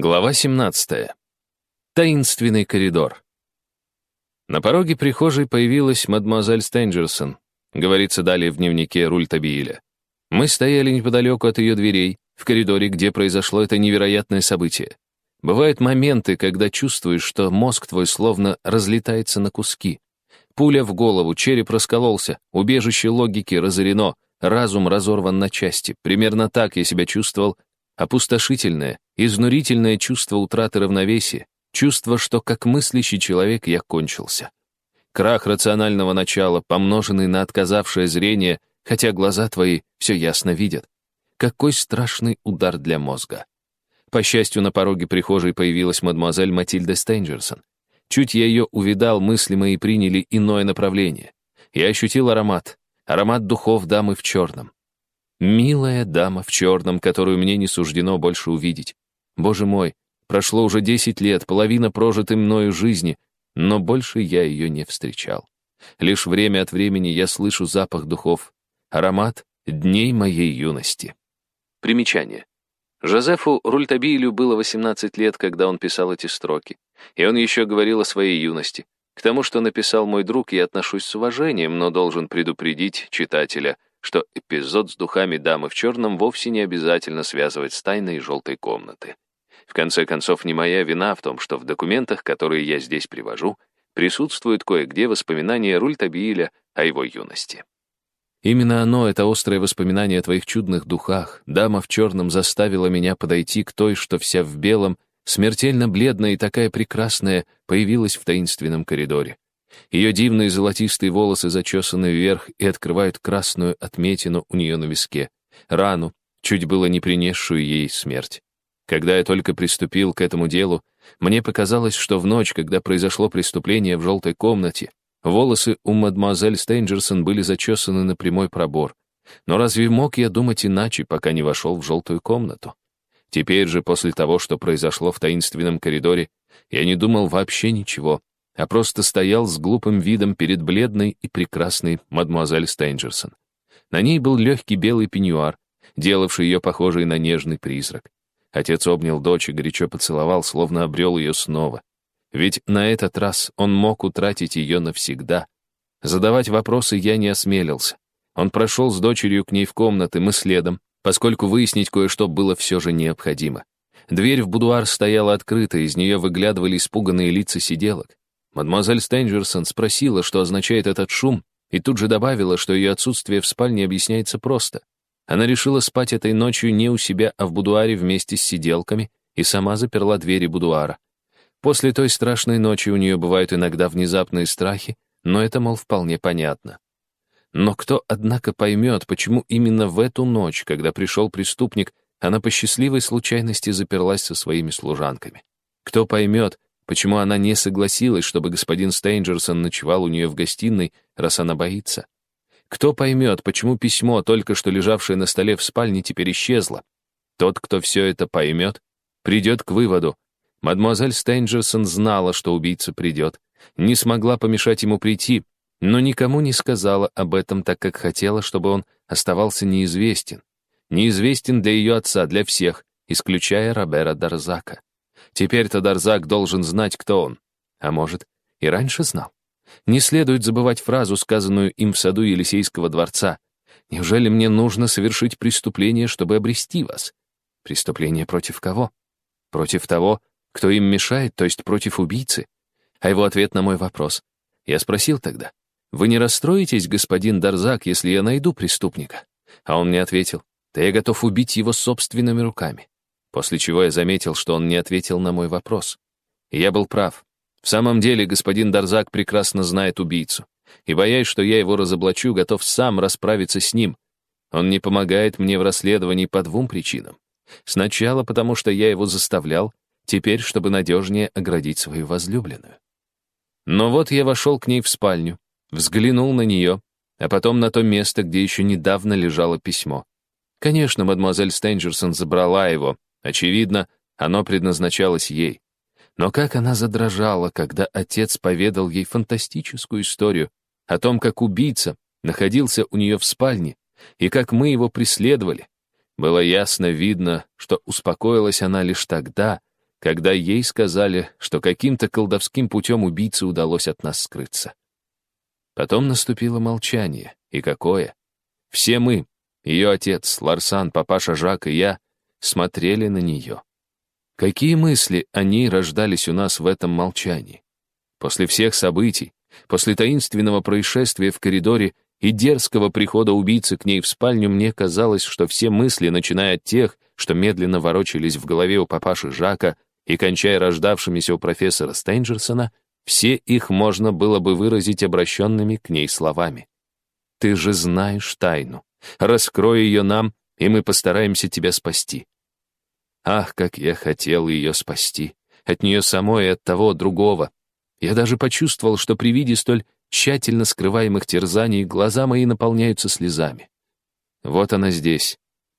Глава 17. Таинственный коридор. На пороге прихожей появилась мадемуазель Стенджерсон, говорится далее в дневнике Рультабииля. Мы стояли неподалеку от ее дверей, в коридоре, где произошло это невероятное событие. Бывают моменты, когда чувствуешь, что мозг твой словно разлетается на куски. Пуля в голову, череп раскололся, убежище логики разорено, разум разорван на части. Примерно так я себя чувствовал, опустошительное, Изнурительное чувство утраты равновесия, чувство, что как мыслящий человек я кончился. Крах рационального начала, помноженный на отказавшее зрение, хотя глаза твои все ясно видят. Какой страшный удар для мозга. По счастью, на пороге прихожей появилась мадемуазель Матильда Стенджерсон. Чуть я ее увидал, мысли мои приняли иное направление. Я ощутил аромат, аромат духов дамы в черном. Милая дама в черном, которую мне не суждено больше увидеть. Боже мой, прошло уже десять лет, половина прожитой мною жизни, но больше я ее не встречал. Лишь время от времени я слышу запах духов, аромат дней моей юности. Примечание. Жозефу Рультабилю было 18 лет, когда он писал эти строки. И он еще говорил о своей юности. К тому, что написал мой друг, я отношусь с уважением, но должен предупредить читателя, что эпизод с духами дамы в черном вовсе не обязательно связывать с тайной желтой комнаты. В конце концов, не моя вина в том, что в документах, которые я здесь привожу, присутствуют кое-где воспоминания Рультабииля о его юности. Именно оно, это острое воспоминание о твоих чудных духах, дама в черном заставила меня подойти к той, что вся в белом, смертельно бледная и такая прекрасная, появилась в таинственном коридоре. Ее дивные золотистые волосы зачесаны вверх и открывают красную отметину у нее на виске, рану, чуть было не принесшую ей смерть. Когда я только приступил к этому делу, мне показалось, что в ночь, когда произошло преступление в желтой комнате, волосы у мадемуазель Стейнджерсон были зачесаны на прямой пробор. Но разве мог я думать иначе, пока не вошел в желтую комнату? Теперь же, после того, что произошло в таинственном коридоре, я не думал вообще ничего, а просто стоял с глупым видом перед бледной и прекрасной мадемуазель Стейнджерсон. На ней был легкий белый пеньюар, делавший ее похожей на нежный призрак. Отец обнял дочь и горячо поцеловал, словно обрел ее снова. Ведь на этот раз он мог утратить ее навсегда. Задавать вопросы я не осмелился. Он прошел с дочерью к ней в комнаты, мы следом, поскольку выяснить кое-что было все же необходимо. Дверь в будуар стояла открыта, из нее выглядывали испуганные лица сиделок. Мадемуазель Стенджерсон спросила, что означает этот шум, и тут же добавила, что ее отсутствие в спальне объясняется просто. Она решила спать этой ночью не у себя, а в будуаре вместе с сиделками и сама заперла двери будуара. После той страшной ночи у нее бывают иногда внезапные страхи, но это, мол, вполне понятно. Но кто, однако, поймет, почему именно в эту ночь, когда пришел преступник, она по счастливой случайности заперлась со своими служанками? Кто поймет, почему она не согласилась, чтобы господин Стейнджерсон ночевал у нее в гостиной, раз она боится? Кто поймет, почему письмо, только что лежавшее на столе в спальне, теперь исчезло? Тот, кто все это поймет, придет к выводу. Мадемуазель Стейнджерсон знала, что убийца придет, не смогла помешать ему прийти, но никому не сказала об этом, так как хотела, чтобы он оставался неизвестен. Неизвестен для ее отца, для всех, исключая Робера Дарзака. Теперь-то Дарзак должен знать, кто он. А может, и раньше знал. Не следует забывать фразу, сказанную им в саду Елисейского дворца. «Неужели мне нужно совершить преступление, чтобы обрести вас?» Преступление против кого? Против того, кто им мешает, то есть против убийцы? А его ответ на мой вопрос. Я спросил тогда, «Вы не расстроитесь, господин Дарзак, если я найду преступника?» А он мне ответил, «Да я готов убить его собственными руками». После чего я заметил, что он не ответил на мой вопрос. И я был прав. В самом деле, господин Дарзак прекрасно знает убийцу. И, боясь, что я его разоблачу, готов сам расправиться с ним. Он не помогает мне в расследовании по двум причинам. Сначала потому, что я его заставлял, теперь, чтобы надежнее оградить свою возлюбленную. Но вот я вошел к ней в спальню, взглянул на нее, а потом на то место, где еще недавно лежало письмо. Конечно, мадемуазель Стенджерсон забрала его. Очевидно, оно предназначалось ей. Но как она задрожала, когда отец поведал ей фантастическую историю о том, как убийца находился у нее в спальне и как мы его преследовали. Было ясно видно, что успокоилась она лишь тогда, когда ей сказали, что каким-то колдовским путем убийце удалось от нас скрыться. Потом наступило молчание. И какое? Все мы, ее отец, Ларсан, папаша Жак и я, смотрели на нее. Какие мысли о ней рождались у нас в этом молчании? После всех событий, после таинственного происшествия в коридоре и дерзкого прихода убийцы к ней в спальню, мне казалось, что все мысли, начиная от тех, что медленно ворочались в голове у папаши Жака и кончая рождавшимися у профессора Стейнджерсона, все их можно было бы выразить обращенными к ней словами. «Ты же знаешь тайну. Раскрой ее нам, и мы постараемся тебя спасти». Ах, как я хотел ее спасти. От нее самой и от того другого. Я даже почувствовал, что при виде столь тщательно скрываемых терзаний глаза мои наполняются слезами. Вот она здесь,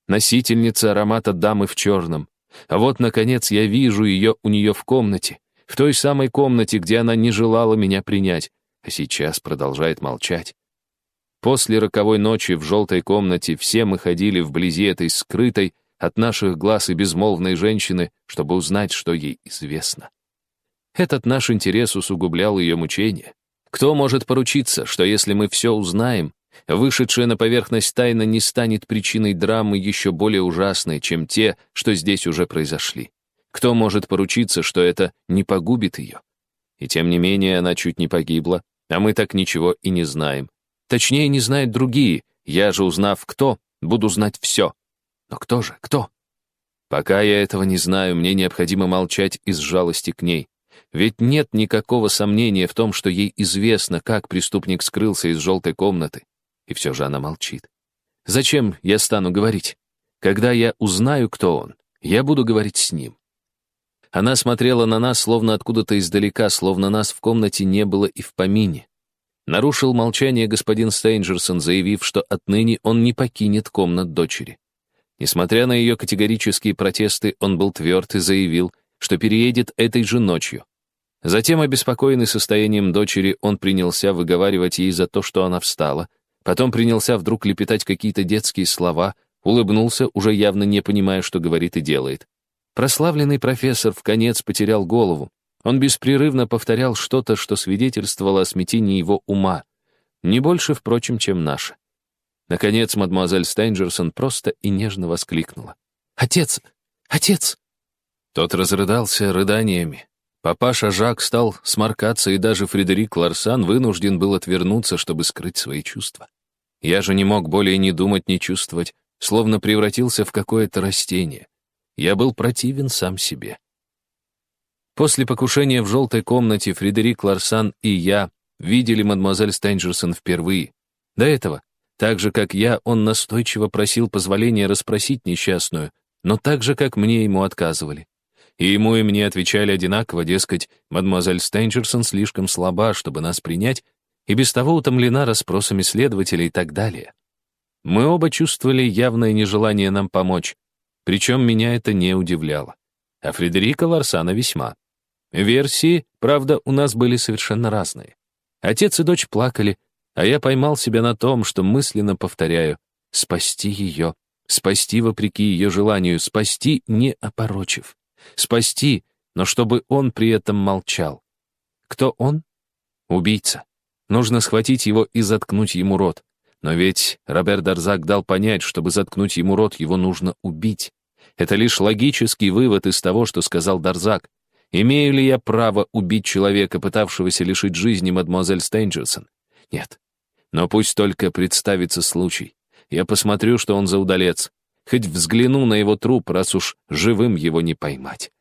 носительница аромата дамы в черном. А вот, наконец, я вижу ее у нее в комнате, в той самой комнате, где она не желала меня принять, а сейчас продолжает молчать. После роковой ночи в желтой комнате все мы ходили вблизи этой скрытой от наших глаз и безмолвной женщины, чтобы узнать, что ей известно. Этот наш интерес усугублял ее мучения. Кто может поручиться, что если мы все узнаем, вышедшая на поверхность тайна не станет причиной драмы еще более ужасной, чем те, что здесь уже произошли? Кто может поручиться, что это не погубит ее? И тем не менее она чуть не погибла, а мы так ничего и не знаем. Точнее, не знают другие, я же, узнав кто, буду знать все. Но кто же, кто? Пока я этого не знаю, мне необходимо молчать из жалости к ней. Ведь нет никакого сомнения в том, что ей известно, как преступник скрылся из желтой комнаты. И все же она молчит. Зачем я стану говорить? Когда я узнаю, кто он, я буду говорить с ним. Она смотрела на нас, словно откуда-то издалека, словно нас в комнате не было и в помине. Нарушил молчание господин Стейнджерсон, заявив, что отныне он не покинет комнат дочери. Несмотря на ее категорические протесты, он был тверд и заявил, что переедет этой же ночью. Затем, обеспокоенный состоянием дочери, он принялся выговаривать ей за то, что она встала, потом принялся вдруг лепетать какие-то детские слова, улыбнулся, уже явно не понимая, что говорит и делает. Прославленный профессор в конец потерял голову. Он беспрерывно повторял что-то, что свидетельствовало о смятении его ума, не больше, впрочем, чем наше. Наконец, мадемуазель Стейнджерсон просто и нежно воскликнула. «Отец! Отец!» Тот разрыдался рыданиями. Папаша Жак стал сморкаться, и даже Фредерик Ларсан вынужден был отвернуться, чтобы скрыть свои чувства. Я же не мог более ни думать, ни чувствовать, словно превратился в какое-то растение. Я был противен сам себе. После покушения в желтой комнате Фредерик Ларсан и я видели мадемуазель Стенджерсон впервые. До этого, так же, как я, он настойчиво просил позволения расспросить несчастную, но так же, как мне ему отказывали. И ему и мне отвечали одинаково, дескать, мадемуазель Стенджерсон слишком слаба, чтобы нас принять, и без того утомлена расспросами следователей и так далее. Мы оба чувствовали явное нежелание нам помочь, причем меня это не удивляло. А Фредерика Ларсана весьма. Версии, правда, у нас были совершенно разные. Отец и дочь плакали, а я поймал себя на том, что мысленно повторяю «спасти ее», спасти вопреки ее желанию, спасти, не опорочив. Спасти, но чтобы он при этом молчал. Кто он? Убийца. Нужно схватить его и заткнуть ему рот. Но ведь Роберт Дарзак дал понять, чтобы заткнуть ему рот, его нужно убить. Это лишь логический вывод из того, что сказал Дарзак. Имею ли я право убить человека, пытавшегося лишить жизни мадемуазель Стейнджерсон? Нет. Но пусть только представится случай. Я посмотрю, что он за удалец. Хоть взгляну на его труп, раз уж живым его не поймать.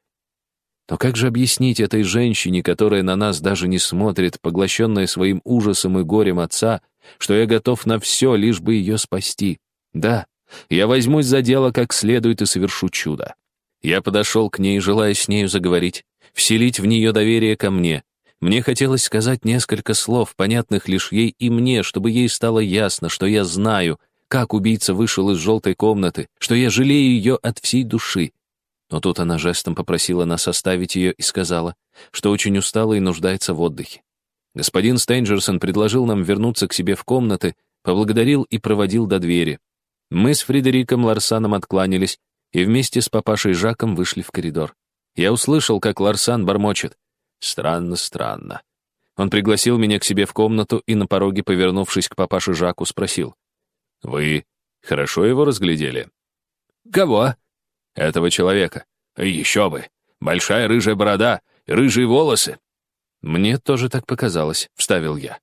Но как же объяснить этой женщине, которая на нас даже не смотрит, поглощенная своим ужасом и горем отца, что я готов на все, лишь бы ее спасти? Да, я возьмусь за дело как следует и совершу чудо. Я подошел к ней, желая с нею заговорить, вселить в нее доверие ко мне. Мне хотелось сказать несколько слов, понятных лишь ей и мне, чтобы ей стало ясно, что я знаю, как убийца вышел из желтой комнаты, что я жалею ее от всей души. Но тут она жестом попросила нас оставить ее и сказала, что очень устала и нуждается в отдыхе. Господин Стейнджерсон предложил нам вернуться к себе в комнаты, поблагодарил и проводил до двери. Мы с Фредериком Ларсаном откланялись и вместе с папашей Жаком вышли в коридор. Я услышал, как Ларсан бормочет. Странно, странно. Он пригласил меня к себе в комнату и на пороге, повернувшись к папаше Жаку, спросил. «Вы хорошо его разглядели?» «Кого?» «Этого человека». «Еще бы! Большая рыжая борода, рыжие волосы». «Мне тоже так показалось», — вставил я.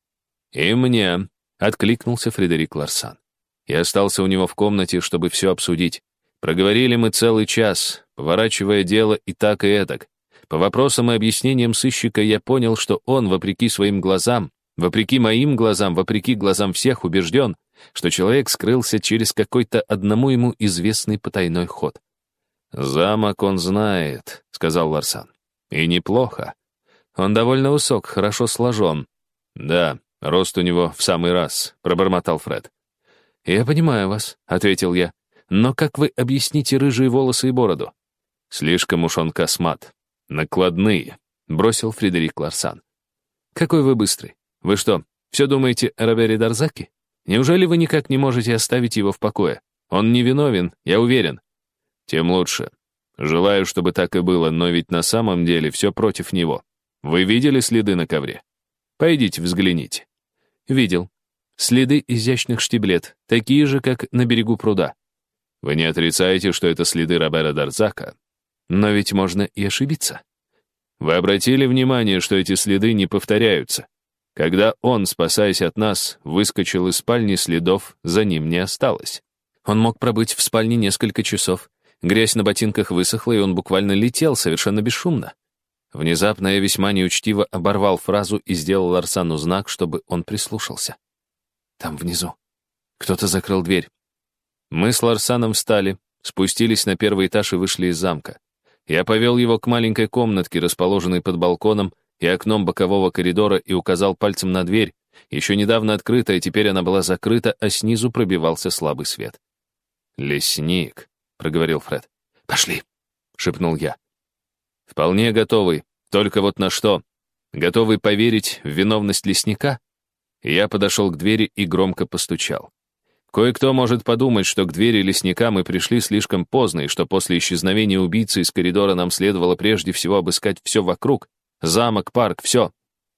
«И мне», — откликнулся Фредерик Ларсан. Я остался у него в комнате, чтобы все обсудить. Проговорили мы целый час, поворачивая дело и так и эдак. По вопросам и объяснениям сыщика я понял, что он, вопреки своим глазам, вопреки моим глазам, вопреки глазам всех, убежден, что человек скрылся через какой-то одному ему известный потайной ход. «Замок он знает», — сказал Ларсан. «И неплохо. Он довольно высок, хорошо сложен». «Да, рост у него в самый раз», — пробормотал Фред. «Я понимаю вас», — ответил я. «Но как вы объясните рыжие волосы и бороду?» «Слишком уж он космат. Накладные», — бросил Фредерик Ларсан. «Какой вы быстрый. Вы что, все думаете о Робере Дарзаке? Неужели вы никак не можете оставить его в покое? Он невиновен, я уверен». «Тем лучше. Желаю, чтобы так и было, но ведь на самом деле все против него. Вы видели следы на ковре? Пойдите взгляните». «Видел. Следы изящных штиблет, такие же, как на берегу пруда. Вы не отрицаете, что это следы Робера Дарзака? Но ведь можно и ошибиться. Вы обратили внимание, что эти следы не повторяются? Когда он, спасаясь от нас, выскочил из спальни, следов за ним не осталось. Он мог пробыть в спальне несколько часов. Грязь на ботинках высохла, и он буквально летел совершенно бесшумно. Внезапно я весьма неучтиво оборвал фразу и сделал Арсану знак, чтобы он прислушался. Там внизу. Кто-то закрыл дверь. Мы с Ларсаном встали, спустились на первый этаж и вышли из замка. Я повел его к маленькой комнатке, расположенной под балконом и окном бокового коридора, и указал пальцем на дверь, еще недавно открытая, теперь она была закрыта, а снизу пробивался слабый свет. «Лесник», — проговорил Фред. «Пошли», — шепнул я. «Вполне готовый, только вот на что? Готовый поверить в виновность лесника?» Я подошел к двери и громко постучал. Кое-кто может подумать, что к двери лесника мы пришли слишком поздно, и что после исчезновения убийцы из коридора нам следовало прежде всего обыскать все вокруг. Замок, парк, все.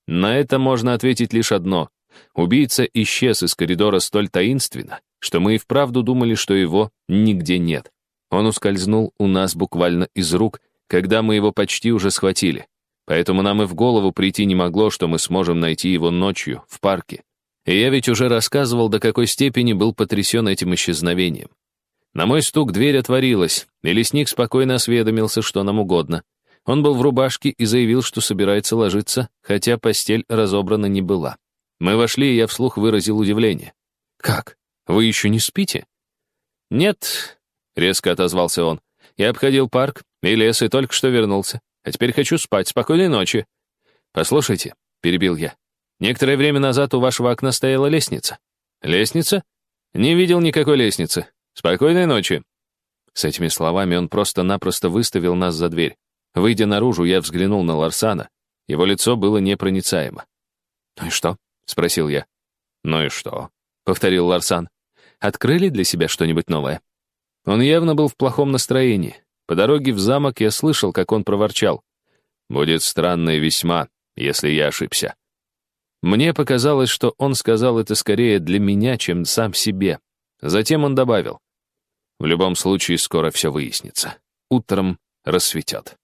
На это можно ответить лишь одно. Убийца исчез из коридора столь таинственно, что мы и вправду думали, что его нигде нет. Он ускользнул у нас буквально из рук, когда мы его почти уже схватили. Поэтому нам и в голову прийти не могло, что мы сможем найти его ночью, в парке. И я ведь уже рассказывал, до какой степени был потрясен этим исчезновением. На мой стук дверь отворилась, и лесник спокойно осведомился, что нам угодно. Он был в рубашке и заявил, что собирается ложиться, хотя постель разобрана не была. Мы вошли, и я вслух выразил удивление. «Как? Вы еще не спите?» «Нет», — резко отозвался он. «Я обходил парк и лес, и только что вернулся. А теперь хочу спать. Спокойной ночи». «Послушайте», — перебил я. «Некоторое время назад у вашего окна стояла лестница». «Лестница? Не видел никакой лестницы. Спокойной ночи». С этими словами он просто-напросто выставил нас за дверь. Выйдя наружу, я взглянул на Ларсана. Его лицо было непроницаемо. «Ну и что?» — спросил я. «Ну и что?» — повторил Ларсан. «Открыли для себя что-нибудь новое?» Он явно был в плохом настроении. По дороге в замок я слышал, как он проворчал. «Будет странно и весьма, если я ошибся». Мне показалось, что он сказал это скорее для меня, чем сам себе. Затем он добавил. «В любом случае, скоро все выяснится. Утром рассветет».